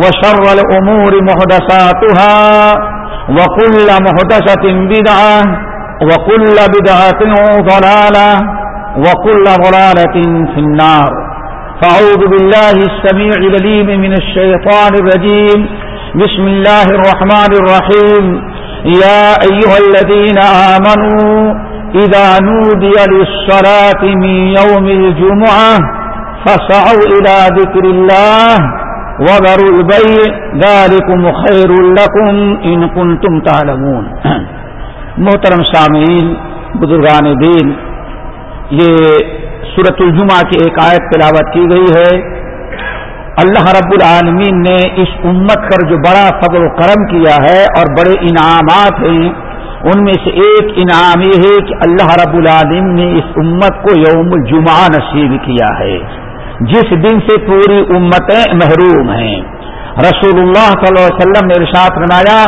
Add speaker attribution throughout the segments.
Speaker 1: وشر الأمور محدثاتها وكل محدثة بدعة وكل بدعة ضلالة وكل ضلالة في النار. فأعوذ بالله السميع لليم من الشيطان الرجيم. بسم الله الرحمن الرحيم. يا أيها الذين آمنوا إذا نودي للصلاة من يوم الجمعة فسعوا إلى ذكر الله وذروا البيع، ذلكم خير لكم إن كنتم تعلمون. محترم سامعین، بزرگان دین، یہ سورت الجمہ کی ایک آیت تلاوت کی گئی ہے۔ اللہ رب العالمین نے اس امت پر جو بڑا فضل و کرم کیا ہے اور بڑے انعامات ہیں، ان میں سے ایک انعام یہ ہے کہ اللہ رب العالمین نے اس امت کو یوم الجمعہ نصیب کیا ہے۔ جس دن سے پوری امتیں محروم ہیں۔ رسول اللہ صلی اللہ علیہ وسلم نے ارشاد فرمایا،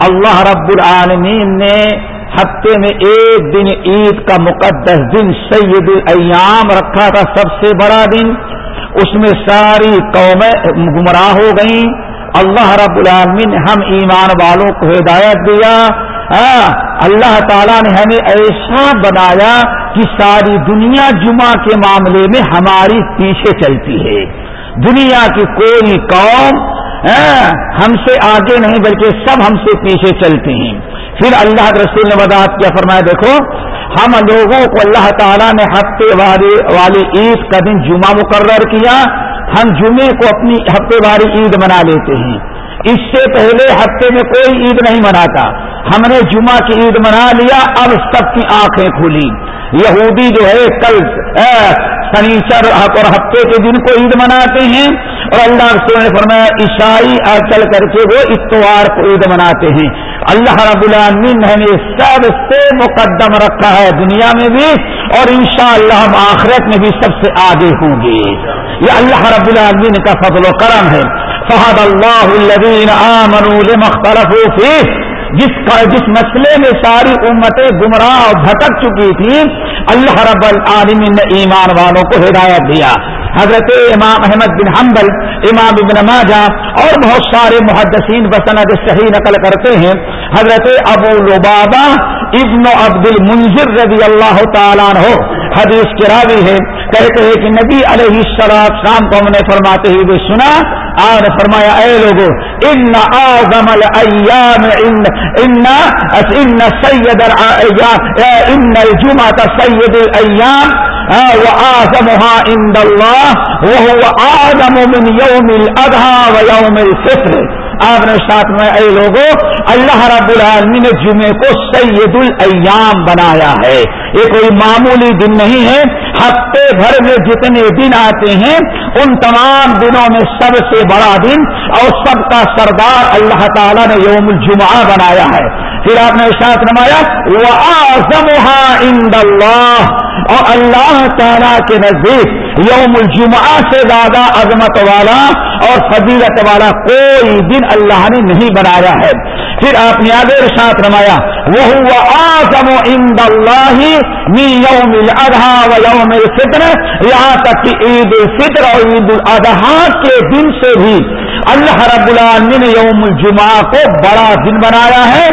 Speaker 1: اللہ رب العالمین نے ہفتے میں ایک دن عید کا مقدس دن سید الایام رکھا تھا، سب سے بڑا دن۔ اس میں ساری قومیں گمراہ ہو گئیں۔ اللہ رب العالمین نے ہم ایمان والوں کو ہدایت دیا۔ ہاں، اللہ تعالیٰ نے ہمیں ایسا بنایا کہ ساری دنیا جمعہ کے معاملے میں ہماری پیچھے چلتی ہے۔ دنیا کی کوئی قوم ہاں، ہم سے آگے نہیں بلکہ سب ہم سے پیچھے چلتے ہیں۔ پھر اللہ کے رسول نے وضاحت کیا، فرمایا، دیکھو، ہم لوگوں کو اللہ تعالیٰ نے ہفتے والی عید کا دن جمعہ مقرر کیا۔ ہم جمعے کو اپنی ہفتے والی عید منا لیتے ہیں۔ اس سے پہلے ہفتے میں کوئی عید نہیں مناتا۔ ہم نے جمعہ کی عید منا لیا، اب سب کی آنکھیں کھلی۔ یہودی جو ہے، کل سنیچر اور ہفتے کے دن کو عید مناتے ہیں۔ اور اللہ رسول نے فرمایا، عیسائی چل کر کے وہ اتوار کو عید مناتے ہیں۔ اللہ رب العالمین نے سب سے مقدم رکھا ہے دنیا میں بھی، اور انشاءاللہ ہم آخرت میں بھی سب سے آگے ہوں گے۔ یہ اللہ رب العالمین کا فضل و کرم ہے۔ فہد اللہ الذین آمنوا لمختلفوا فیہ جس کا جس مسئلے میں ساری امتیں گمراہ اور بھٹک چکی تھی، اللہ رب العالمین نے ایمان والوں کو ہدایت دیا۔ حضرت امام احمد بن حنبل، امام ابن ماجہ اور بہت سارے محدثین بسند صحیح نقل کرتے ہیں۔ حضرت ابو لبابا ابن عبد المنظر رضی اللہ تعالیٰ ہو حدیث کے راوی ہے۔ کہتے ہیں کہ نبی علیہ السلام شام کو ہم نے فرماتے ہوئے سنا اور فرمایا، اے لوگو، ان اعظم الایام ان ان ان سید ان الجمعہ سید الایام وآزمها عند الله، وهو آدم من يوم الأضحى ويوم الفطر۔ آپ نے ساتھ میں اے لوگوں اللہ رب العالمین نے جمعے کو سید الایام بنایا ہے۔ یہ کوئی معمولی دن نہیں ہے۔ ہفتے بھر میں جتنے دن آتے ہیں، ان تمام دنوں میں سب سے بڑا دن اور سب کا سردار اللہ تعالیٰ نے یوم الجمعہ بنایا ہے۔ پھر آپ نے ساتھ نمایا وہ آزم اللہ اور اللہ تعالیٰ کے نزدیک یوم الجمعہ سے زیادہ عظمت والا اور فضیلت والا کوئی دن اللہ نے نہیں بنایا ہے۔ پھر آپ نے آگے ساتھ رمایا وہ آزم اللہ یوم الاضحیٰ و یوم الفطر۔ یہاں تک کہ عید الفطر اور عید الاضحیٰ کے دن سے بھی اللہ رب العالمین نے یوم الجمعہ کو بڑا دن بنایا ہے۔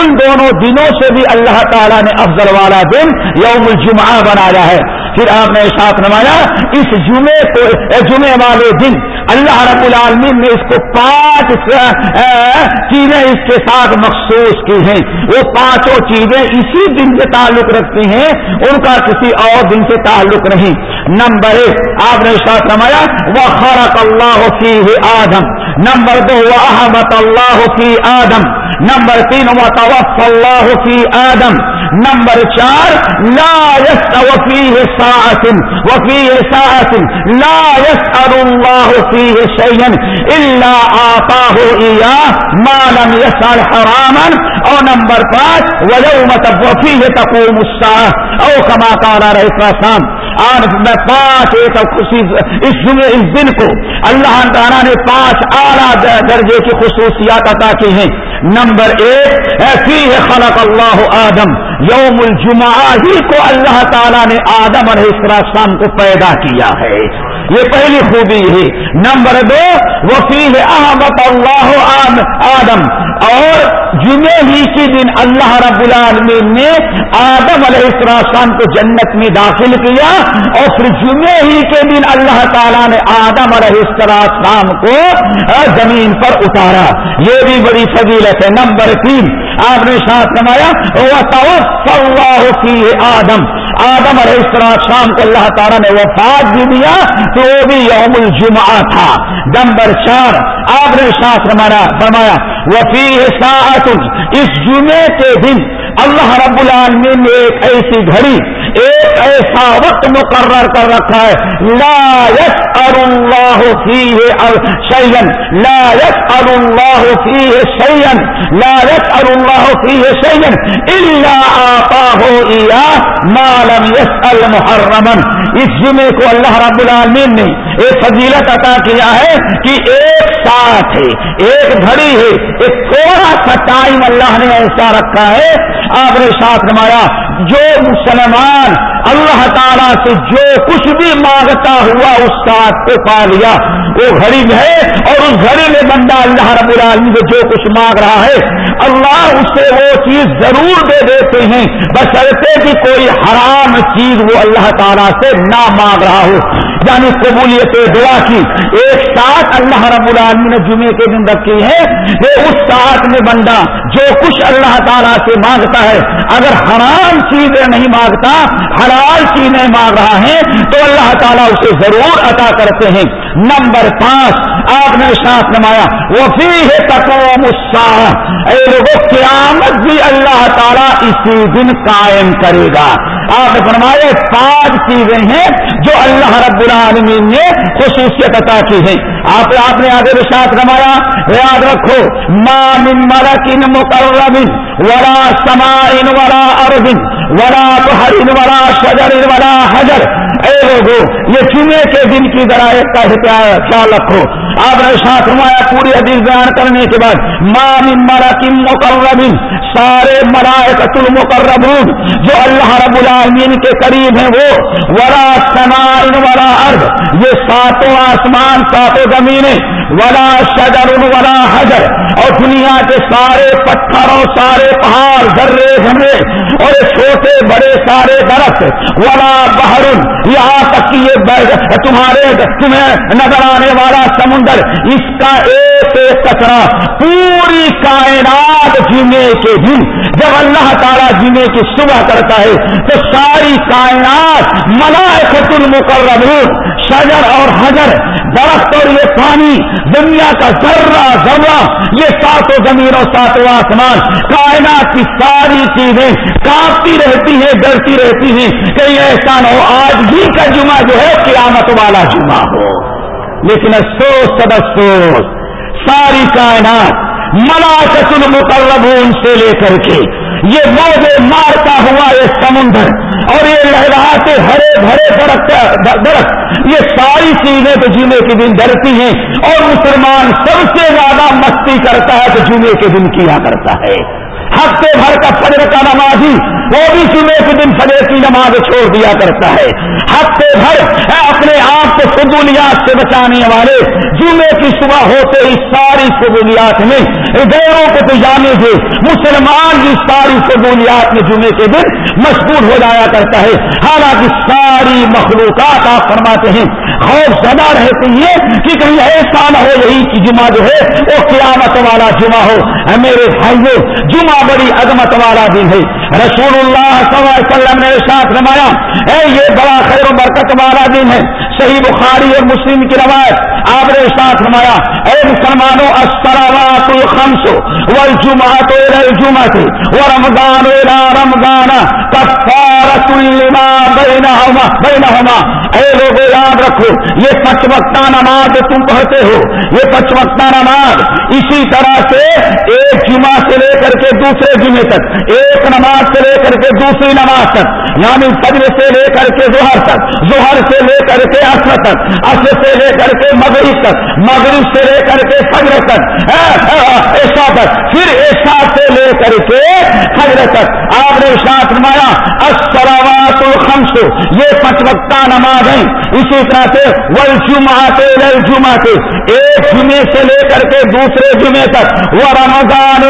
Speaker 1: ان دونوں دنوں سے بھی اللہ تعالیٰ نے افضل والا دن یوم الجمعہ بنایا ہے۔ پھر آپ نے ساتھ نمایا، اس جمعے کو جمعے والے دن اللہ رب العالمین نے اس کو پانچ چیزیں اس کے ساتھ مخصوص کی ہیں۔ وہ پانچوں چیزیں اسی دن سے تعلق رکھتی ہیں، ان کا کسی اور دن سے تعلق نہیں۔ نمبر ایک، آپ نے ساتھ نمایا، وہ خرق اللہ فی آدم نمبر دو، وہ احمد اللہ فی آدم نمبر تین وہ توف اللہ فی آدم. نمبر چار، لا یس وفیح ساعت وفیح ساعت لا یس اللہ فیح شیئن الا آتاہ ایاہ ما لم یسال حراما. اور نمبر پانچ ویوم وفیح تقوم الساعة. او کما قال رہے شام آج میں پانچ ایک خوشی، اس جمعے اس دن کو اللہ تعالیٰ نے پانچ اعلیٰ درجے کی خصوصیات عطا کی ہیں۔ نمبر ایک، ایسی ہے خلق اللہ آدم۔ یوم الجمعہ ہی کو اللہ تعالیٰ نے آدم علیہ السلام کو پیدا کیا ہے۔ یہ پہلی خوبی ہے۔ نمبر دو وفیل احمد اللہ آدم۔ اور جمعے ہی کے دن اللہ رب العالمین نے آدم علیہ السلام کو جنت میں داخل کیا اور پھر جمعے ہی کے دن اللہ تعالیٰ نے آدم علیہ السلام کو زمین پر اتارا۔ یہ بھی بڑی فضیلت ہے۔ نمبر تین، آپ نے ساتھ نمایا آدم آدم علیہ السلام کو اللہ تعالیٰ نے وفات بھی دیا تو وہ بھی یوم الجمعہ تھا۔ نمبر چار آپ نے ساتھ فرمایا وفی ساعت اس جمعے کے دن اللہ رب العالمین نے ایک ایسی گھڑی ایک ایسا وقت مقرر کر رکھا ہے، لا یس اللہ فیہ شیئن، لا یس اللہ فیہ شیئن، لا یس اللہ فیہ شیئن، الا آتاہ ایا ما لم یسأل محرما۔ اس جمعے کو اللہ رب العالمین نے ایک فضیلت عطا کیا ہے کہ ایک ساتھ ہے، ایک گھڑی ہے، ایک تھوڑا سا ٹائم اللہ نے ایسا رکھا ہے۔ آپ نے ساتھ نمایا جو مسلمان اللہ تعالیٰ سے جو کچھ بھی مانگتا ہوا اس ساتھ کو پا لیا، وہ گھڑی ہے اور اس گھڑی میں بندہ اللہ رب العالمین سے جو کچھ مانگ رہا ہے اللہ اس سے وہ چیز ضرور دے دیتے ہیں۔ بس ایسے کہ کوئی حرام چیز وہ اللہ تعالیٰ سے نہ مانگ رہا ہو۔ یعنی قبولیت دعا کی۔ ایک ساتھ اللہ رب العالمین نے جمعے کے دن رکھی ہے۔ کہ اس ساتھ میں بندہ جو کچھ اللہ تعالیٰ سے مانگتا ہے، اگر حرام چیزیں نہیں مانگتا، حلال چیزیں مانگ رہا ہے، تو اللہ تعالیٰ اسے ضرور عطا کرتے ہیں۔ نمبر پانچ، آپ نے ساتھ نمایا وہ ہے تقوم اے لوگوں قیامت بھی اللہ تعالیٰ اسی دن قائم کرے گا۔ آپ نے فرمایا، پانچ چیزیں ہیں جو اللہ رب العالمین نے خصوصیت عطا کی ہے آپ آپ نے آگے بھی ساتھ نمایا، یاد رکھو ماں من ملکن مقربن ولا سماعن ولا اربن ولا بحرن ولا شجر ولا حجر۔ اے لوگوں یہ چنے کے دن کی ذرائع کا خیال رکھو آپ نے ساتھ نمایا پوری حدیث بیان کرنے کے بعد ماں من ملکن مقربن سارے ملائکت المقربون، جو اللہ رب العالمین کے قریب ہیں وہ ورا سمائن ورا ارد یہ ساتوں آسمان، ساتوں زمینیں، ولا شجر ولا حجر، اور دنیا کے سارے پتھر اور سارے پہاڑ، ذرے جھمرے اور چھوٹے، بڑے، سارے درخت، ولا بہر یہاں تک کہ یہ تمہارے تمہیں نظر آنے والا سمندر اس کا ایک کچرا پوری کائنات جینے کے دن، جب اللہ تعالیٰ جینے کی صبح کرتا ہے، تو ساری کائنات ملائکت المقربون، شجر اور حجر، درخت اور یہ پانی، دنیا کا ذرہ ذرہ یہ ساتوں زمین اور ساتوں آسمان، کائنات کی ساری چیزیں کاپتی رہتی ہیں ڈرتی رہتی ہیں کہ یہ ایسا نہ ہو، آج بھی کا جمعہ جو ہے، قیامت والا جمعہ ہو۔ لیکن افسوس سب افسوس ساری کائنات ملاقت المقربون سے لے کر کے یہ موجے مارتا ہوا یہ سمندر اور یہ لہراتے ہرے بھرے درخت درخت، یہ ساری چیزیں تو جمعے کے دن ڈرتی ہیں اور مسلمان سب سے زیادہ مستی کرتا ہے تو جمعے کے دن کیا کرتا ہے۔ ہفتے بھر کا فجر کا نمازی، وہ بھی جمعے کے دن فجر کی نماز چھوڑ دیا کرتا ہے۔ ہفتے بھر اپنے آپ کو فضولیات سے بچانے والے، جمعے کی صبح ہوتے ہی ساری فضولیات میں غیروں کو جانے سے مسلمان بھی ساری فضولیات میں جمعے کے دن مشغول ہو جایا کرتا ہے۔ حالانکہ ساری مخلوقات آپ فرماتے ہیں خوف زدہ رہتی ہے کہ کہیں ایسا نہ ہو یہی کہ جمعہ جو ہے وہ قیامت والا جمعہ ہو۔ میرے بھائیوں، جمعہ بڑی عظمت والا دن ہے۔ رسول اللہ صلی اللہ علیہ وسلم نے ساتھ نمایا اے یہ بڑا خیر و برکت والا دن ہے۔ صحیح بخاری اور مسلم کی روایت آپ نے ساتھ نمایا اے مسلمانوں اسرات الخمس والجمعۃ الى الجمعۃ ورمضان الى رمضان کفارۃ لما بینهما بینهما اے لوگ یاد رکھو، یہ پچ وقتہ نماز تم پڑھتے ہو، یہ پچ وقتہ نماز اسی طرح سے ایک جمعہ سے لے کر کے دوسرے جمعے تک، ایک نماز سے لے کر کے دوسری نماز تک یعنی فجر سے لے کر کے ظہر تک، ظہر سے لے کر کے اصل تک اصل سے لے کر کے مغرب تک، مغرب سے لے کر کے فجر تک، ایسا تک پھر ایسا سے لے کر کے فجر تک آپ نے ساتھ نمایا اسلامات الخمس یہ پچ وقتہ نماز اسی طرح سے ول جمعے جمعہ کے ایک جمعے سے لے کر کے دوسرے جمعے تک۔ وہ رمضان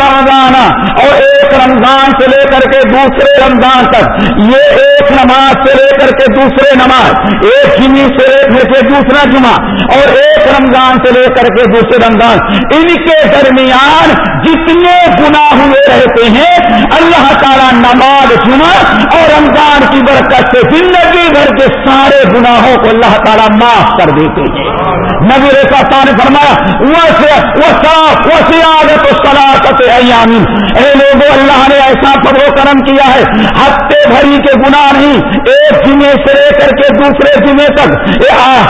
Speaker 1: رمضان، اور ایک رمضان سے لے کر کے دوسرے رمضان تک۔ یہ ایک نماز سے لے کر کے دوسرے نماز۔ ایک جمعے سے لے کر کے دوسرا جمعہ، اور ایک رمضان سے لے کر کے دوسرے رمضان۔ ان کے درمیان جتنے گنا ہوئے رہتے ہیں، اللہ تعالیٰ نماز جمعہ اور رمضان کی برکت سے زندگی بھر کے سارے گناہوں کو اللہ تعالیٰ معاف کر دیتے ہیں۔ نبی ریسا نے فرمایا سیاگت سلاست ایامین اے لوگوں اللہ نے ایسا پد و کرم کیا ہے، ہفتے بھری کے گناہ نہیں، ایک جمعے سے لے کر کے دوسرے جمعے تک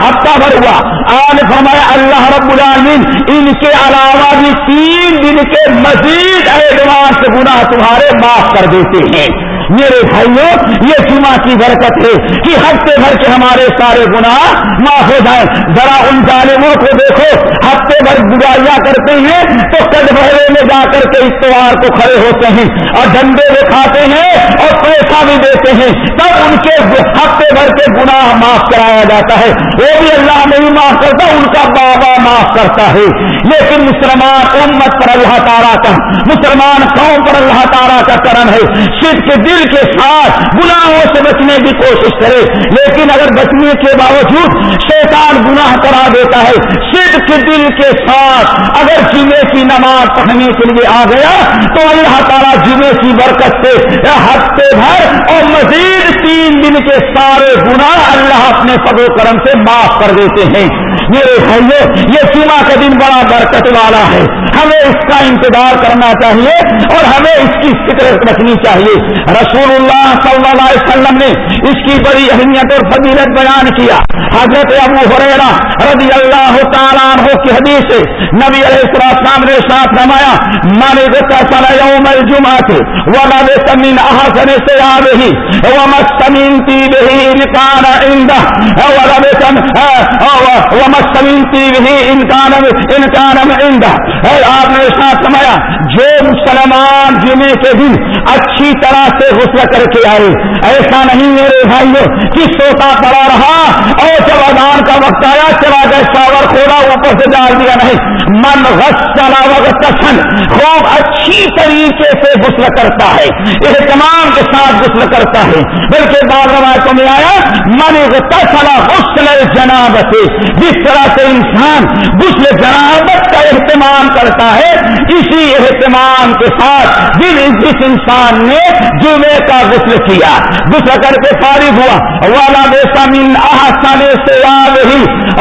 Speaker 1: ہفتہ بھر ہوا۔ آج فرمایا، اللہ رب العالمین، ان کے علاوہ بھی تین دن کے مزید اعتبار سے گناہ تمہارے معاف کر دیتے ہیں۔ میرے بھائیوں یہ جمعہ کی برکت ہے کہ ہفتے بھر کے ہمارے سارے گناہ معاف ہو جائیں۔ ذرا ان ظالموں کو دیکھو، ہفتے بھر گزاریا کرتے ہیں تو کد بہرے میں جا کر کے اتوار کو کھڑے ہوتے ہیں اور ڈنڈے دکھاتے ہیں اور پیسہ بھی دیتے ہیں۔ تب ان کے ہفتے بھر کے گناہ معاف کرایا جاتا ہے۔ وہ بھی اللہ نہیں معاف کرتا، ان کا بابا معاف کرتا ہے۔ لیکن مسلمان امت پر اللہ تعالیٰ کا، مسلمان قوم پر اللہ تعالیٰ کا کرم ہے۔ صرف دل دل کے ساتھ گناہوں سے بچنے کی کوشش کرے۔ لیکن اگر بچنے کے باوجود شیطان گناہ کرا دیتا ہے صرف دل کے ساتھ اگر جمعے کی نماز پڑھنے کے لیے آ گیا، تو اللہ تعالیٰ جمعے کی برکت سے ہفتے بھر اور مزید تین دن کے سارے گناہ اللہ اپنے و کرم سے معاف کر دیتے ہیں۔ میرے بھائیو، یہ جمعہ کا دن بڑا برکت والا ہے۔ ہمیں اس کا انتظار کرنا چاہیے اور ہمیں اس کی فکر رکھنی چاہیے۔ رسول اللہ صلی اللہ علیہ وسلم نے اس کی بڑی اہمیت اور فضیلت بیان کیا۔ حضرت ابو حریرا رضی اللہ تعالیٰ عنہ کی حدیث سے نبی علیہ السلام نے ساتھ رمایا مانے صلی یوم الجمعہ سے ولا سمین احسن سے آ رہی ومستمین تی بہی انکان عندہ ومستمین تی بہی انکان انکان عندہ آپ نے ساتھ رمایا جو مسلمان جمعے کے دن اچھی طرح سے غسل کر کے آئے، ایسا نہیں میرے بھائیوں کہ سوتا پڑا رہا، اور جب اذان کا وقت آیا، چلا گئے شاور کھولا اوپر سے ڈال دیا نہیں۔ من غس چلا وقت خوب اچھی طریقے سے غسل کرتا ہے۔ اہتمام کے ساتھ غسل کرتا ہے۔ بلکہ بعض روایتوں میں آیا، من غسلا غسل جنابت جس طرح سے انسان غسل جنابت کا اہتمام کرتا ہے، اسی اہتمام کے ساتھ جس انسان نے جمعے کا غسل کیا۔ غسل کر کے ساتھ فارغ ہوا۔ والا بیسا من آسانے سے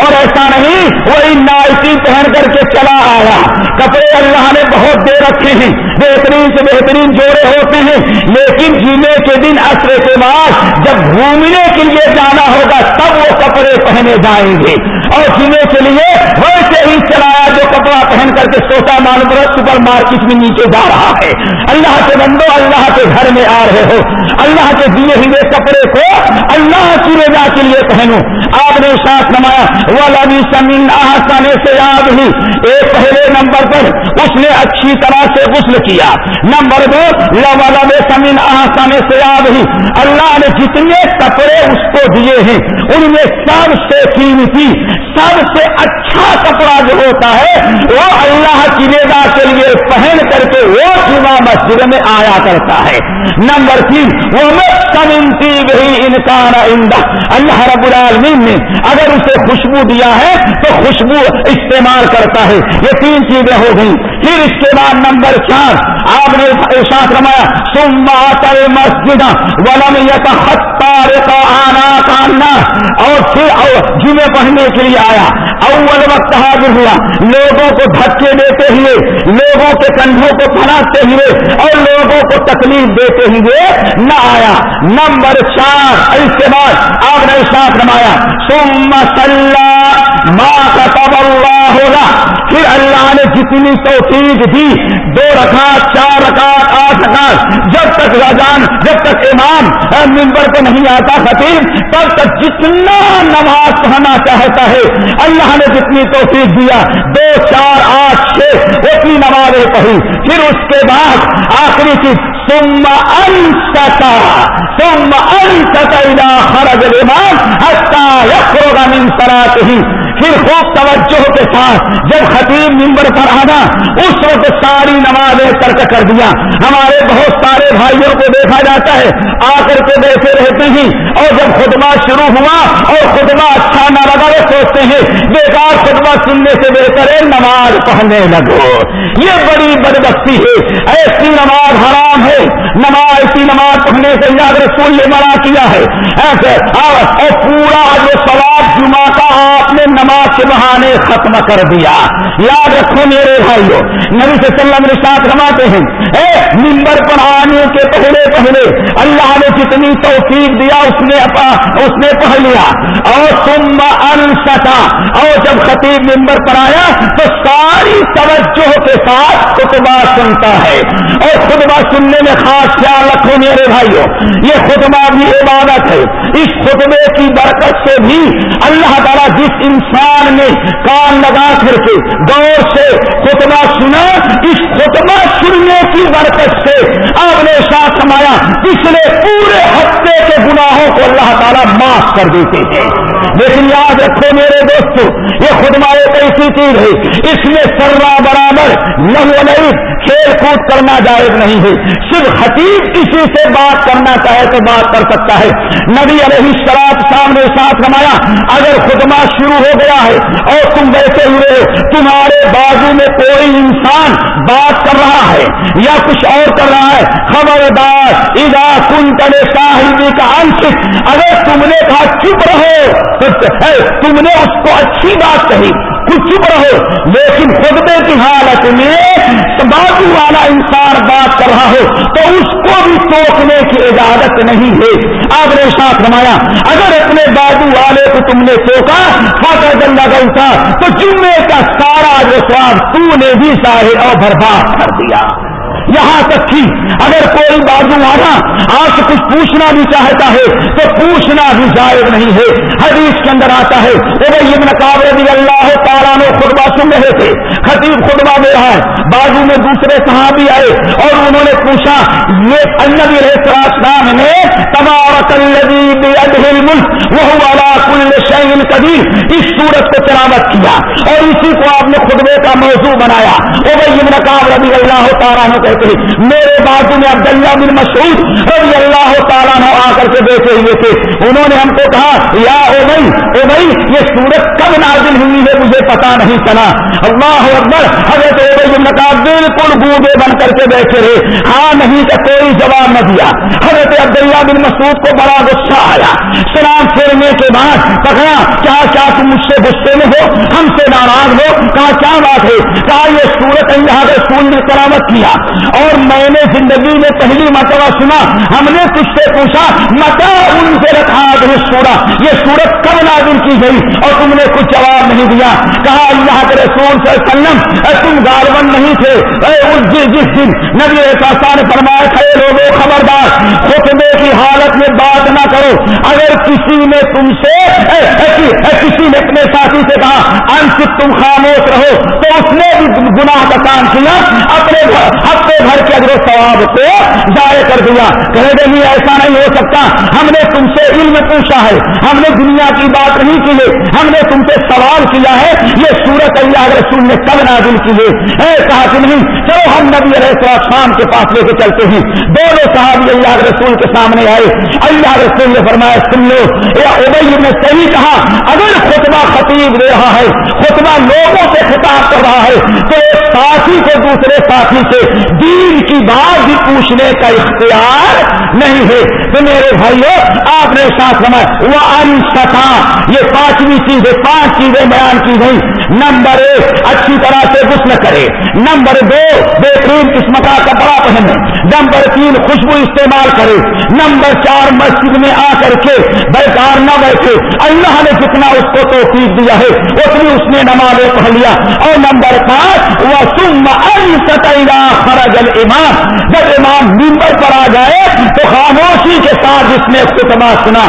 Speaker 1: اور ایسا نہیں وہی نائٹی پہن کر کے چلا آیا۔ کپڑے اللہ نے بہت دے رکھے ہیں۔ بہترین سے بہترین جوڑے ہوتے ہیں۔ لیکن جمعے کے دن اثر کے بعد جب گھومنے کے لیے جانا ہوگا، تب وہ کپڑے پہنے جائیں گے۔ اور جمعے کے لیے ویسے ہی چلایا جو کپڑا پہن کر کے سوچا معلوم سپر مارکیٹ میں نیچے جا رہا ہے۔ اللہ کے بندو، اللہ کے گھر میں آ رہے ہو۔ اللہ کے دیے ہوئے کپڑے کو اللہ کی رضا کے لیے پہنو۔ آپ نے ساتھ نمایا وہ سمین آسان سے یاد ہی ایک پہلے نمبر پر اس نے اچھی طرح سے غسل کیا۔ نمبر دو لب سمین آسان سے یاد ہی اللہ نے جتنے کپڑے اس کو دیے ہیں، ان میں سب سے قیمتی، سب سے اچھا کپڑا جو ہوتا ہے، وہ اللہ کی رضا کے لیے پہن کر کے وہ جمعہ مسجد میں آیا کرتا ہے۔ نمبر تین وہ سمنتی انسان آئندہ اللہ رب العالمین نے اگر اسے خوشبو دیا ہے، تو خوشبو استعمال کرتا ہے۔ یہ تین چیزیں ہو گئی پھر اس کے بعد نمبر چار آپ نے ساتھ رمایا سما تل مسجد ولم یتخطار کا آنا کاننا اور پھر جمعے پڑھنے کے لیے آیا۔ اول وقت حاضر ہوا۔ لوگوں کو دھکے دیتے ہوئے، لوگوں کے کندھوں کو پھناتے ہوئے اور لوگوں کو تکلیف دیتے ہوئے نہ آیا۔ نمبر چار، اس کے بعد آپ نے ساتھ رمایا سم ماں کا اللہ ہوگا پھر اللہ نے جتنی توفیق دی، دو رکعت، چار رکعت، آٹھ رکعت، جب تک رجان جب تک امام ممبر کو نہیں آتا خطیب، تب تک جتنا نماز پڑھنا چاہتا ہے، اللہ نے جتنی توفیق دیا، دو، چار، آٹھ، چھ، اتنی نمازیں پڑھی۔ پھر اس کے بعد آخری چیز سم انستا سم انستا خرج الامام حتى يخرج من صلاته۔ پھر خوب توجہ کے ساتھ جب خطیب ممبر پر آنا، اس وقت ساری نمازیں ترک کر دیا۔ ہمارے بہت سارے بھائیوں کو دیکھا جاتا ہے آ کر کے بیٹھے رہتے ہیں۔ اور جب خطبہ شروع ہوا اور خطبہ اچھا نہ لگا، وہ سوچتے ہیں، بیکار خطبہ سننے سے بہتر ہے، نماز پڑھنے لگو۔ یہ بڑی بدبختی ہے۔ ایسی نماز حرام ہے۔ نماز، ایسی نماز پڑھنے سے یاد رسول نے منع کیا ہے۔ اور پورا جو سواب جمعہ کا آپ نے نماز کے بہانے ختم کر دیا۔ یاد رکھو میرے بھائیوں نبی صلی سے سلم ساتھ رماتے ہیں، اے ممبر پر آنے کے پہلے پہلے اللہ نے جتنی توفیق دیا، اس نے اس نے پڑھ لیا۔ اور تم انسٹا اور جب خطیب ممبر پر آیا، تو ساری توجہ کے ساتھ خطبہ سنتا ہے۔ اور خطبہ سننے میں خاص خیال رکھو میرے بھائیوں یہ خطبہ بھی عبادت ہے۔ اس خطبے کی برکت سے بھی اللہ تعالیٰ جس انسان نے کان لگا کر کے غور سے خطبہ سنا، اس خطبہ سننے کی برکت سے آپ نے ساتھ سمایا۔ پچھلے پورے ہفتے کے گناہوں کو اللہ تعالیٰ معاف کر دیتے ہیں۔ لیکن یاد رکھو میرے دوستوں یہ خطبہ ایک ایسی چیز ہے، اس میں سرا برابر لہو کھیل کود کرنا جائز نہیں ہے۔ صرف خطیب کسی سے بات کرنا چاہے تو بات کر سکتا ہے۔ نبی علیہ شراب سامنے ساتھ رمایا اگر خطبہ شروع ہو گیا ہے اور تم بیٹھے ہوئے ہو، تمہارے بازو میں کوئی انسان بات کر رہا ہے یا کچھ اور کر رہا ہے، خبردار ادا کن کرے صاحبی کا انش اگر تم نے کہا چپ رہو تو تم نے اس کو اچھی بات کہی، کچھ چپ رہو۔ لیکن خطبے کی حالت میں بازو والا انسان بات کر رہا ہو، تو اس کو بھی ٹوکنے کی اجازت نہیں ہے۔ آپ نے ساتھ رمایا اگر اپنے بازو والے کو تم نے ٹوکا فاطر گنگا گا تو جمعے کا سارا جو سواد تو نے بھی سارے اور برباد کر دیا۔ یہاں تک کہ اگر کوئی بازو والا آپ سے کچھ پوچھنا بھی چاہتا ہے، تو پوچھنا بھی جائز نہیں ہے۔ حدیث کے اندر آتا ہے ابن قابل رضی اللہ تعالیٰ نے خطبہ سن رہے تھے۔ خطیب خطبہ دے رہا ہے۔ بازو میں دوسرے صحابی آئے اور انہوں نے پوچھا، یہ النبی السلام نے تبارک الذی وہ والا کل شعین قدیر، اس صورت کو تلاوت کیا۔ اور اسی کو آپ نے خطبے کا موضوع بنایا۔ ابن قابل رضی اللہ تعالیٰ نے کہتے میرے بازو میں عبداللہ بن مسعود رضی اللہ تعالیٰ نے آ کر کے بیٹھے ہوئے تھے۔ انہوں نے ہم کو کہا، یا او بھائی او بھائی، یہ سورت کب نازل ہوئی ہے مجھے پتا نہیں چلا۔ اللہ اکبر، حضرت بن کا بالکل بوڑھے بن کر کے بیٹھے رہے۔ ہاں نہیں کہ کوئی جواب نہ دیا۔ حضرت عبداللہ بن مسعود کو بڑا غصہ آیا۔ سلام پھیرنے کے بعد پکڑا کیا کیا تم مجھ سے غصے میں ہو؟ ہم سے ناراض ہو۔ کہا، کیا بات ہے؟ کہا، یہ سورت اللہ رسول نے کرامت کیا۔ اور میں نے زندگی میں پہلی مرتبہ سنا، ہم نے تجھ سے پوچھا متا ان سے رکھا ہاں، سورا یہ سورت کب نازل کی گئی؟ اور تم نے کچھ جواب نہیں دیا۔ کہا، اللہ کے رسول صلی اللہ علیہ وسلم تم گاربن نہیں تھے۔ اس جس دن نبی نے فرمایا تھے لوگوں خبردار، خطبے کی حالت میں بات نہ کرو۔ اگر کسی نے تم سے کسی نے اپنے ساتھی سے کہا انشت تم خاموش رہو، تو اس نے بھی گناہ کا کام کیا۔ اپنے ہفتے بھر کے اگر ثواب کو ضائع کر دیا۔ کہہ دے نہیں ایسا نہیں ہو سکتا۔ ہم نے تم سے علم پوچھا ہے۔ ہم نے دنیا کی بات نہیں کی ہے۔ ہم نے تم سے سوال کیا ہے۔ یہ سورت اللہ رسول نے کب نازل کی ہے؟ کہا کہ نہیں چلو ہم نبی علیہ السلام کے پاس لے کے چلتے ہیں۔ دونوں صاحب اللہ رسول کے سامنے آئے۔ اللہ رسول نے فرمایا، سن لو۔ یا ابئی نے صحیح کہا، اگر خطبہ خطیب دے رہا ہے، خطبہ لوگوں سے خطاب کر رہا ہے، تو ایک ساتھی کو دوسرے ساتھی سے دین کی بات بھی پوچھنے کا اختیار نہیں ہے۔ تو میرے بھائیو، آپ نے ساتھ سمجھ وہ انسٹا یہ پانچویں چیزیں پانچ چیزیں بیان کی گئی نمبر ایک، اچھی طرح سے غسل کرے۔ نمبر دو، بہترین قسم کا کپڑا پہنے۔ نمبر تین، خوشبو استعمال کرے۔ نمبر چار، مسجد میں آ کر کے بیکار نہ بیٹھے۔ اللہ نے جتنا اس کو توفیق دیا ہے، اتنی اس نے نماز پڑھ لیا۔ اور نمبر پانچ وہ سم فرج الامام جب امام ممبر پر آ جائے تو خاموشی کے ساتھ جس نے خطبہ سنا۔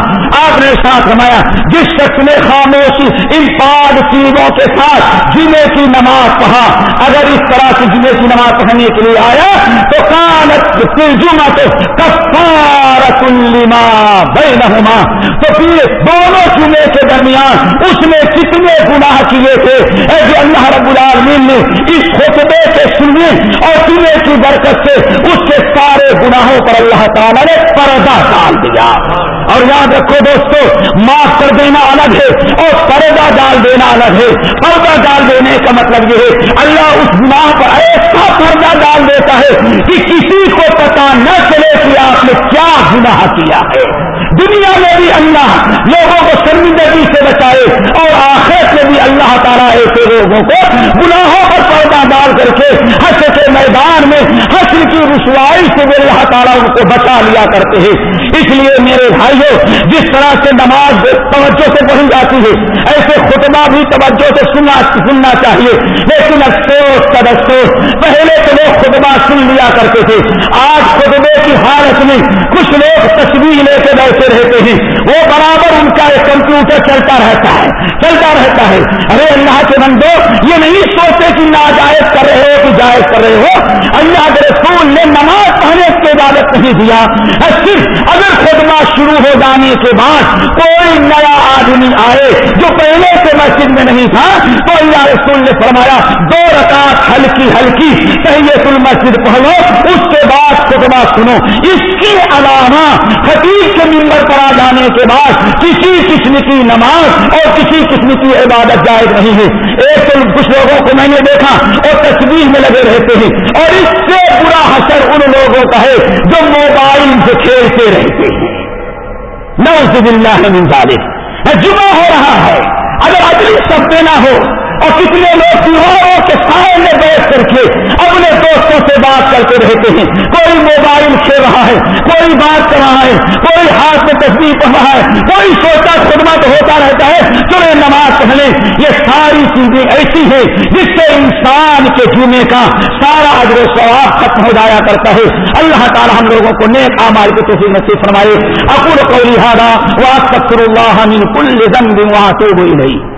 Speaker 1: آپ نے ساتھ رمایا جس شخص نے خاموشی ان پانچ چیزوں کے ساتھ جمعے کی نماز پڑھا، اگر اس طرح سے جمعے کی نماز پڑھنے کے لیے آیا، تو کانت جمعت کفارت لما بینہما۔ تو پھر دونوں جمعے کے درمیان اس نے کتنے گناہ کیے تھے۔ اے جو اللہ رب العالمین نے اس خطبے کے سننے اور جمعے کی برکت سے اس کے سارے گناہوں پر اللہ تعالیٰ نے پردہ ڈال دیا۔ اور یاد رکھو دوستو، معاف کر دینا الگ ہے اور پردہ ڈال دینا الگ ہے پردہ ڈال دینے کا مطلب یہ ہے، اللہ اس گناہ پر ایسا پردہ ڈال دیتا ہے کہ کسی کو پتا نہ چلے کہ آپ نے کیا گناہ کیا ہے۔ دنیا میں بھی اللہ لوگوں کو شرمندگی سے بچائے اور آخر سے بھی اللہ تعالیٰ ایسے لوگوں کو گناہوں پر پردہ ڈال کر کے حس کے میدان میں حسر کی رسوائی سے بھی اللہ تعالیٰ ان کو بچا لیا کرتے ہیں۔ اس لیے میرے بھائیوں، جس طرح سے نماز توجہ سے پڑھی جاتی ہے، ایسے خود خطبہ بھی توجہ سے سننا سننا چاہیے۔ لیکن افسوس کا افسوس پہلے تو لوگ خطبہ سن لیا کرتے تھے۔ آج خطبے کی حالت میں کچھ لوگ تصویر لے کے بیٹھے رہتے ہیں۔ وہ برابر ان کا ایک کمپیوٹر چلتا رہتا ہے۔ چلتا رہتا ہے۔ ارے اللہ کے بندو، یہ نہیں سوچتے کہ ناجائز کر رہے ہو کہ جائز کر رہے ہو۔ اللہ کے رسول نے نماز پڑھنے کی عبادت نہیں دیا صرف اگر خطبہ شروع ہو جانے کے بعد کوئی نیا آدمی آئے جو پہلے سے مسجد میں نہیں تھا، تو اللہ رسول نے فرمایا، دو رکعت ہلکی ہلکی تحیت المسجد پڑھو، اس کے بعد خطبہ سنو۔ اس کے علاوہ خطیب کے ممبر پر آ جانے کے بعد کسی قسم کی نماز اور کسی قسم کی عبادت جائز نہیں ہے۔ ایک تو کچھ لوگوں کو میں نے دیکھا اور تصویر میں لگے رہتے ہیں۔ اور اس سے برا حسر ان لوگوں کا ہے جو موبائل سے کھیلتے رہتے ہیں۔ نوز باللہ من ذالک۔ جمعہ ہو رہا ہے۔ اگر اگلی سب نہ ہو اور کتنے لوگ تیوہاروں کے سائے میں بیٹھ کر کے اپنے دوستوں سے بات کرتے رہتے ہیں۔ کوئی موبائل کھیل رہا ہے، کوئی بات کر رہا ہے، کوئی ہاتھ میں تصویر پڑھ رہا ہے، کوئی سوچا خدمت ہوتا رہتا ہے۔ چلے نماز پڑھنے، یہ ساری چیزیں ایسی ہیں جس سے انسان کے جمعے کا سارا اجر و ثواب ختم ہو جایا کرتا ہے۔ اللہ تعالی ہم لوگوں کو نیک آمال کی توفیق نصیب فرمائے۔ اکول کوئی ہارا وہ سکر اللہ کل ذنب وہاں تو ہوئی نہیں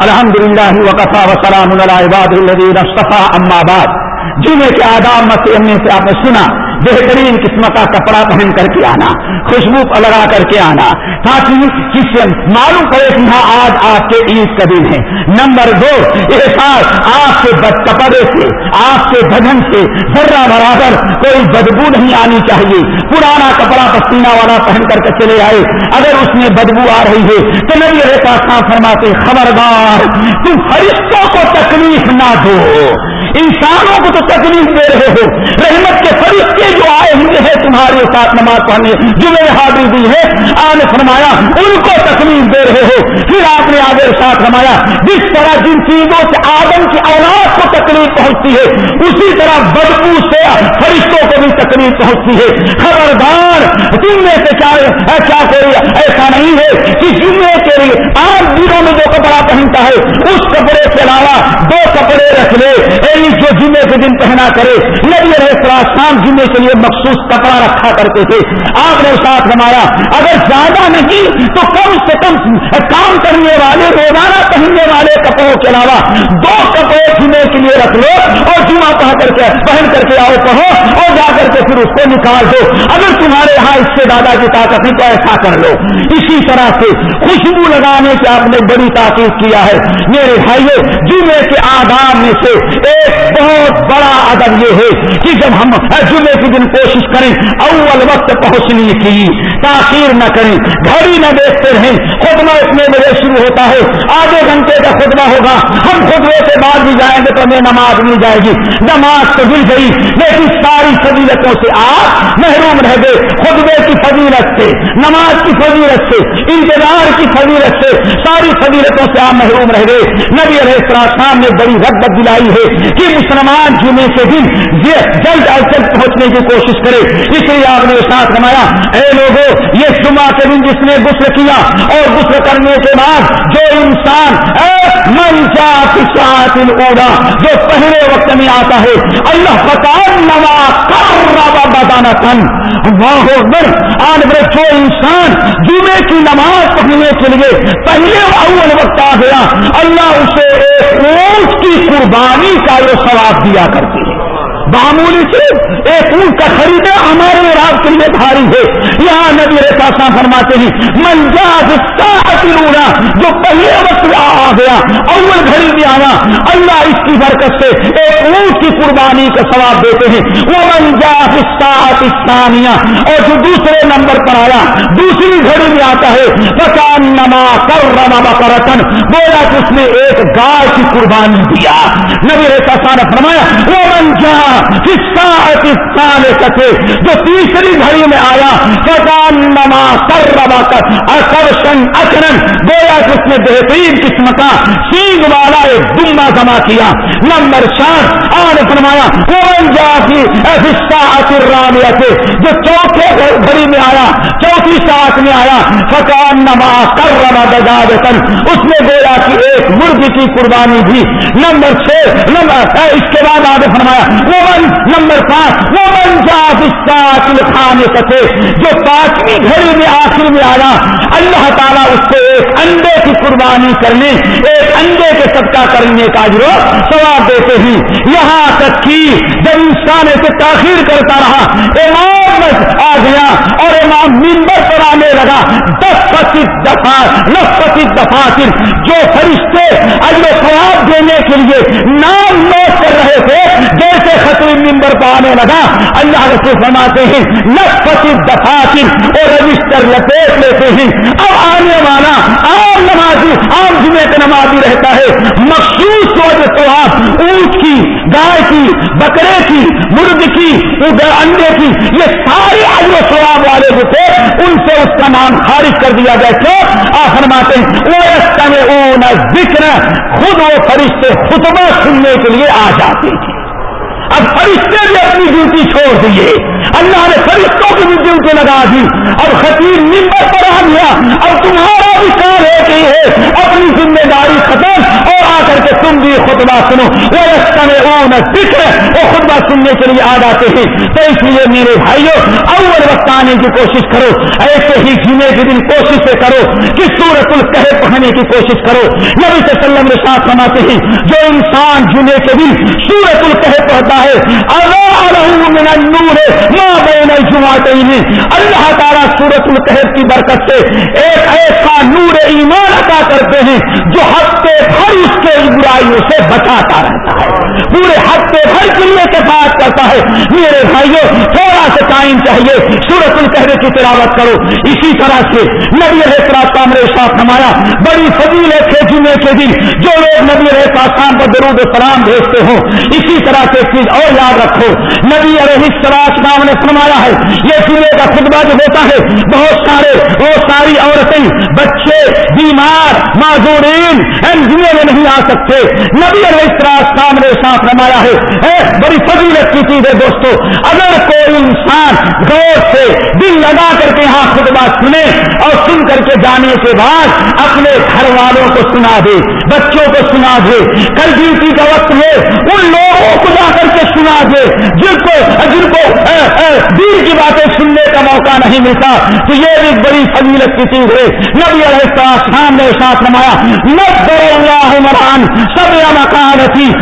Speaker 1: الحمد للہ وقفا وسلام العباد الدین اما بعد۔ جمعے کے آداب مسئلے سے آپ نے سنا بہترین قسم کا کپڑا پہن کر کے آنا، خوشبو لگا کر کے آنا، تاکہ کسی معلوم پڑے کہ ہاں آج آپ کے عید کا دن ہے۔ نمبر دو احساس آپ کے بد کپڑے سے، آپ کے بدن سے، ذرہ برابر کوئی بدبو نہیں آنی چاہیے۔ پرانا کپڑا پسینہ والا پہن کر کے چلے آئے۔ اگر اس میں بدبو آ رہی ہے، تو نبی رہتا فرماتے خبردار، تم فرشتوں کو تکلیف نہ دو۔ انسانوں کو تو تکلیف دے رہے ہو۔ رحمت کے فرشتے جو آئے ہوئے ہیں تمہارے ساتھ نماز پڑھنے جو میرے حاضری دی ہے، آپ نے فرمایا، ان کو تکلیف دے رہے ہو۔ پھر آپ نے آگے ساتھ فرمایا، جس طرح جن چیزوں سے آدم کی اولاد کو تکلیف پہنچتی ہے، اسی طرح بدبو سے فرشتوں کو بھی تکلیف پہنچتی ہے۔ خبردار، تم میں سے کیا کوئی ایسا نہیں ہے کہ جمعے کے لیے آٹھ دنوں میں جو کپڑا پہنتا ہے، اس کپڑے کے علاوہ دو کپڑے رکھ لے۔ یعنی جو جمعے کے دن پہنا کرے، نبی علیہ شام جمعے کے لیے مخصوص کپڑا رکھا کرتے تھے۔ آپ نے ساتھ رمایا اگر زیادہ نہیں تو کم سے کم کام کرنے والے، روزانہ پہننے والے کپڑوں کے علاوہ دو کپڑے جمعے کے لیے رکھ لو اور جمعہ پہ کر کے، پہن کر کے آؤ، پڑھو اور جا کر کے پھر اس کو نکال دو۔ اگر تمہارے یہاں اس سے دادا کی طاقت نہیں تو ایسا کر لو۔ اسی طرح سے خوشبو لگانے کی آپ نے بڑی تاکید کیا ہے۔ میرے بھائیو، جمعے کے آداب میں سے ایک بہت بڑا ادب یہ ہے کہ جب ہم جمعے کے دن کوشش کریں، اول وقت پہنچنے کی تاخیر نہ کریں، گھڑی نہ دیکھتے رہیں، خطبہ اتنے بجے شروع ہوتا ہے، آدھے گھنٹے کا خطبہ ہوگا، ہم خطبے سے بعد بھی جائیں گے تو ہمیں نماز مل جائے گی۔ نماز تو مل گئی، لیکن ساری فضیلتوں سے آپ محروم رہ گئے۔ خطبے کی فضیلت سے، نماز کی فضیلت سے، انتظار کی فضیلت سے ساری فضیلتوں سے آپ محروم رہ گئے۔ نبی علیہ السلام نے بڑی رغبت دلائی ہے کہ مسلمان جمعے کے دن جلد از جلد پہنچنے کی کوشش کرے۔ اس لیے آپ نے ساتھ رمایا اے لوگوں یہ جمعہ کے دن جس نے غسل کیا اور غسل کرنے کے بعد جو انسان اوڑا جو پہلے وقت میں آتا ہے، اللہ پکان نوا کر بتانا تن آج بڑے جو انسان جمعے کی نماز پڑھنے کے لیے پہلے اول وقت آ گیا، اللہ اسے ایک اونٹ کی قربانی کا جو سواب دیا کرتی ہے معمولی سے ایک اونٹ کا خریدے، ہمارے رات کے لیے بھاری ہے۔ یہاں نبی ریسا فرماتے ہیں منجاز رونا جو پہلے وقت آ گیا، اول گھڑی بھی آیا، اللہ اس کی برکت سے ایک اونٹ کی قربانی کا ثواب دیتے ہیں۔ وہ منجاز اسلامیہ اور جو دوسرے نمبر پر آیا، دوسری گھڑی میں آتا ہے۔ پکان نما کر رما بکرتن بولا کہ اس نے ایک گائے کی قربانی دیا۔ نبی ریسا نے فرمایا وہ منجا سکے جو تیسری گھڑی میں آیا۔ سکان نما کر ربا کر اکرشن اکرن گویا کہ اس نے بہترین قسم کا سینگ والا ایک دما جمع کیا۔ نمبر چار، آن فرمایا رامیا سے جو چوتھے گھڑی میں آیا، چوتھی ساتھ میں آیا۔ فکان نما کر ربا بجا اس نے گویا کہ ایک مرغی کی قربانی بھی۔ نمبر چھ، نمبر اس کے بعد آگے فرمایا نمبر پانچ وہ خانے سکے جو پانچویں گھڑی میں آخر میں آیا اللہ تعالیٰ اس کو ایک انڈے کی قربانی کرنے، ایک انڈے کے صدقہ کرنے کا جو سواب دیتے ہیں۔ یہاں تک کہ جب انسان سے تاخیر کرتا رہا، امام آ گیا اور امام ممبر پر آنے لگا۔ دس پچیس دفعہ دس پچیس دفعہ جو فرشتے اجر سواب دینے کے لیے نام نوٹ کر رہے تھے ممبر پہ آنے لگا، اللہ رسول فرماتے ہیں نفتی دفاتر اور رجسٹر لپیٹ لیتے ہیں۔ اب آنے والا عام نمازی، عام جمعے کا نمازی رہتا ہے۔ مخصوص وجہ سے آپ اونٹ کی، گائے کی، بکرے کی مرغ کی انڈے کی، یہ سارے اجر و ثواب والے جو تھے، ان سے اس کا نام خارج کر دیا گیا۔ کیوں آپ فرماتے ہیں وہ ذکر خود وہ فرشتے خطبہ سننے کے لیے آ جاتے تھے اب فرشتے بھی اپنی ڈیوٹی چھوڑ دیے اللہ نے فرشتوں کی بھی ڈیوٹی لگا دی۔ اب خطیب نمبر پر آ گیا۔ اب تمہارا بھی کام ہے کہ ہے۔ اپنی ذمہ داری ختم اور کر کے تم بھی خطبہ سنو۔ وہ اون فکر وہ خطبہ سننے کے لیے آ جاتے ہیں۔ تو اس لیے میرے بھائیوں اول وقت آنے کی کوشش کرو۔ ایسے ہی جینے کے دن کوشش سے کرو کہ سورت القہ پڑھنے کی کوشش کرو۔ نبی صلی اللہ علیہ وسلم نے ساتھ سناتے ہیں، جو انسان جمعے کے دن سورت القہ پڑھتا ہے اللہ من النور، ما بین الجمعتین۔ اللہ تعالیٰ سورت القحب کی برکت سے ایک ایسا نور ایمان عطا کرتے ہیں جو ہفتے بھر اس برائیوں سے بچاتا رہتا ہے۔ پورے ہفتے بھر کے لیے کرتا ہے۔ میرے بھائیوں تھوڑا سا ٹائم چاہیے سورت القحب کی تلاوت کرو۔ اسی طرح سے نبی رہتا میرے ساتھ نمایا بڑی فضیل ہے جمعے کے دن جو لوگ نبی رہتا شام پر درود سلام بھیجتے ہو اسی طرح سے چیز اور یاد رکھو، نبی علیہ السلام نے فرمایا ہے، یہ جمعے کا خطبہ جو ہوتا ہے، بہت سارے، بہت ساری عورتیں، بچے، بیمار، معذورین جمعے میں نہیں آ سکتے۔ نبی علیہ السلام نے ساتھ فرمایا ہے بڑی فضیلت کی چیز ہے دوستو، اگر کوئی انسان غور سے دل لگا کر کے یہاں خطبہ سنے اور سن کر کے جانے کے بعد اپنے گھر والوں کو سنا دے، بچوں کو سنا دے، کل ڈیوٹی کا وقت ہے، ان لوگوں کو جا کر کے سنا دے۔ جن کو جن کو دین کی باتیں سننے کا موقع نہیں ملتا، تو یہ بھی بڑی فضیلت کی چیز ہے۔ نبی علیہ السلام نے ساتھ نمایا نبر اللہ مران سب مکان تھی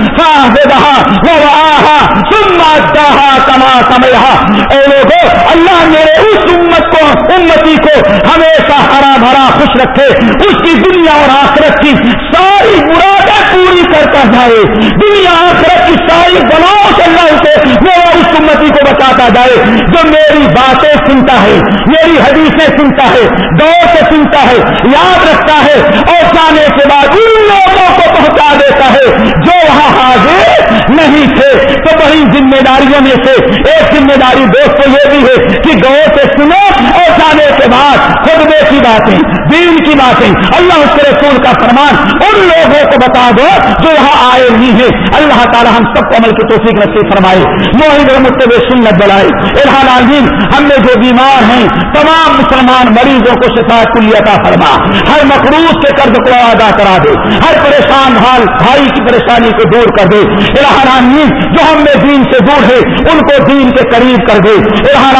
Speaker 1: کما سمیا اے لوگوں اللہ میرے اس امت کو، امتی کو ہمیشہ ہرا بھرا خوش رکھے، اس کی دنیا اور آخرت کی ساری مرادیں پوری کرتا جائے۔ دنیا آخرت کی ساری بناؤ سے اللہ سے میرا اس امتی کو بچاتا جائے۔ جو میری باتیں سنتا ہے، میری حدیثیں سنتا ہے دور سے سنتا ہے، یاد رکھتا ہے اور جانے کے بعد ان لوگوں کو پہنچا دیتا ہے۔ جو وہاں حاضر نہیں تھے، تو بڑی ذمہ داریوں میں سے ایک ذمہ داری دوستوں یہ بھی ہے کہ گور سے سنو اور جانے کے بعد خطبے کی باتیں، دین کی باتیں، اللہ اس کے رسول کا فرمان ان لوگوں کو بتا دو جو یہاں آئے نہیں ہیں۔ اللہ تعالی ہم سب کو عمل کی توفیق نصیب فرمائے۔ موہد متب سنت بلائے۔ الحال عالمین ہم میں جو بیمار ہیں، تمام مسلمان مریضوں کو شفا کلیتا فرما۔ ہر مقروض کے قرض کو ادا کرا دے۔ ہر پریشان حال، بھائی کی پریشانی کو دور کر دے۔ الحال جو ہم میں دین سے دور ہے ان کو دین کے قریب کر دے۔ الحال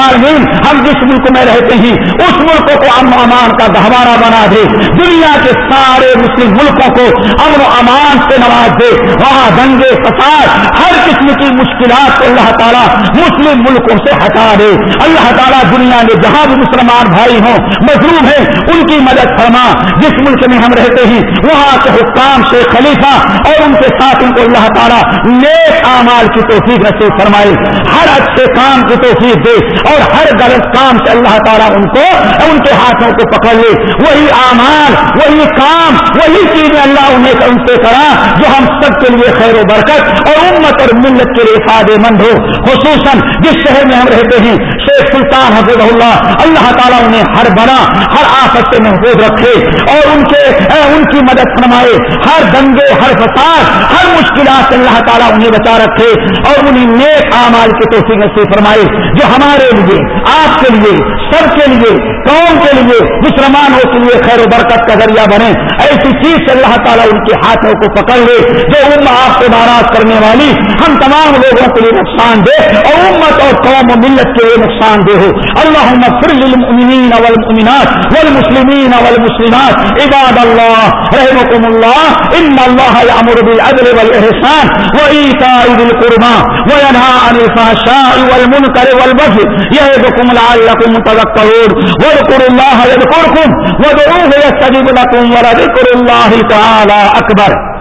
Speaker 1: ہم جس ملک میں رہتے ہیں، اس ملک کو امن و امان کا گہوارہ بنا دے۔ دنیا کے سارے مسلم ملکوں کو امن و امان سے نواز دے۔ وہاں دنگے، فساد، ہر قسم کی مشکلات کو اللہ تعالیٰ مسلم ملکوں سے ہٹا دے۔ اللہ تعالیٰ دنیا میں جہاں بھی مسلمان بھائی ہوں، مظلوم ہیں، ان کی مدد فرما۔ جس ملک میں ہم رہتے ہیں، وہاں کے حکام سے خلیفہ اور ان کے ساتھ ان کو اللہ تعالیٰ نیک اعمال کی توفیق رسے فرمائے، ہر اچھے کام کی توفیق دے اور ہر غلط کام سے اللہ تعالیٰ ان کو، ان کے ہاتھوں کو پکڑ لے۔ وہی اعمال، وہی کام، وہی چیزیں اللہ انہیں ان سے کرا جو ہم سب کے لیے خیر و برکت اور امت اور ملت کے لیے فائدے مند ہو۔ خصوصاً جس شہر میں ہم رہتے ہیں، شیخ سلطان حفظ اللہ اللہ تعالیٰ انہیں ہر بنا، ہر آفت سے محفوظ رکھے اور ان کے ان کی مدد فرمائے۔ ہر دنگے، ہر فساد ہر مشکلات سے اللہ تعالیٰ انہیں بچا رکھے اور انہیں نیک اعمال کی توفیق سے فرمائے جو ہمارے لیے، آپ کے لیے، سب کے لیے، قوم کے لیے مسلمانوں کے لیے خیر و برکت کا ذریعہ بنے۔ ایسی چیز سے اللہ تعالیٰ ان کے ہاتھوں کو پکڑ لے جو ام آپ سے ناراض کرنے والی۔ ہم تمام لوگوں کے لیے نقصان دے اور امت اور قوم و ملت کے لیے نقصان دے ہو۔ اللہ مغفر للمؤمنین والمؤمنات والمسلمین والمسلمات۔ عباد اللہ رحمكم اللہ، ان اللہ یامر بالعدل والاحسان وإيتاء ذي القربى، وينهى عن الفحشاء والمنكر والبغي يعظكم لعلكم تذكرون۔ واذكروا الله يذكركم وادعوه يستجب لكم ولذكر
Speaker 2: الله تعالى أكبر۔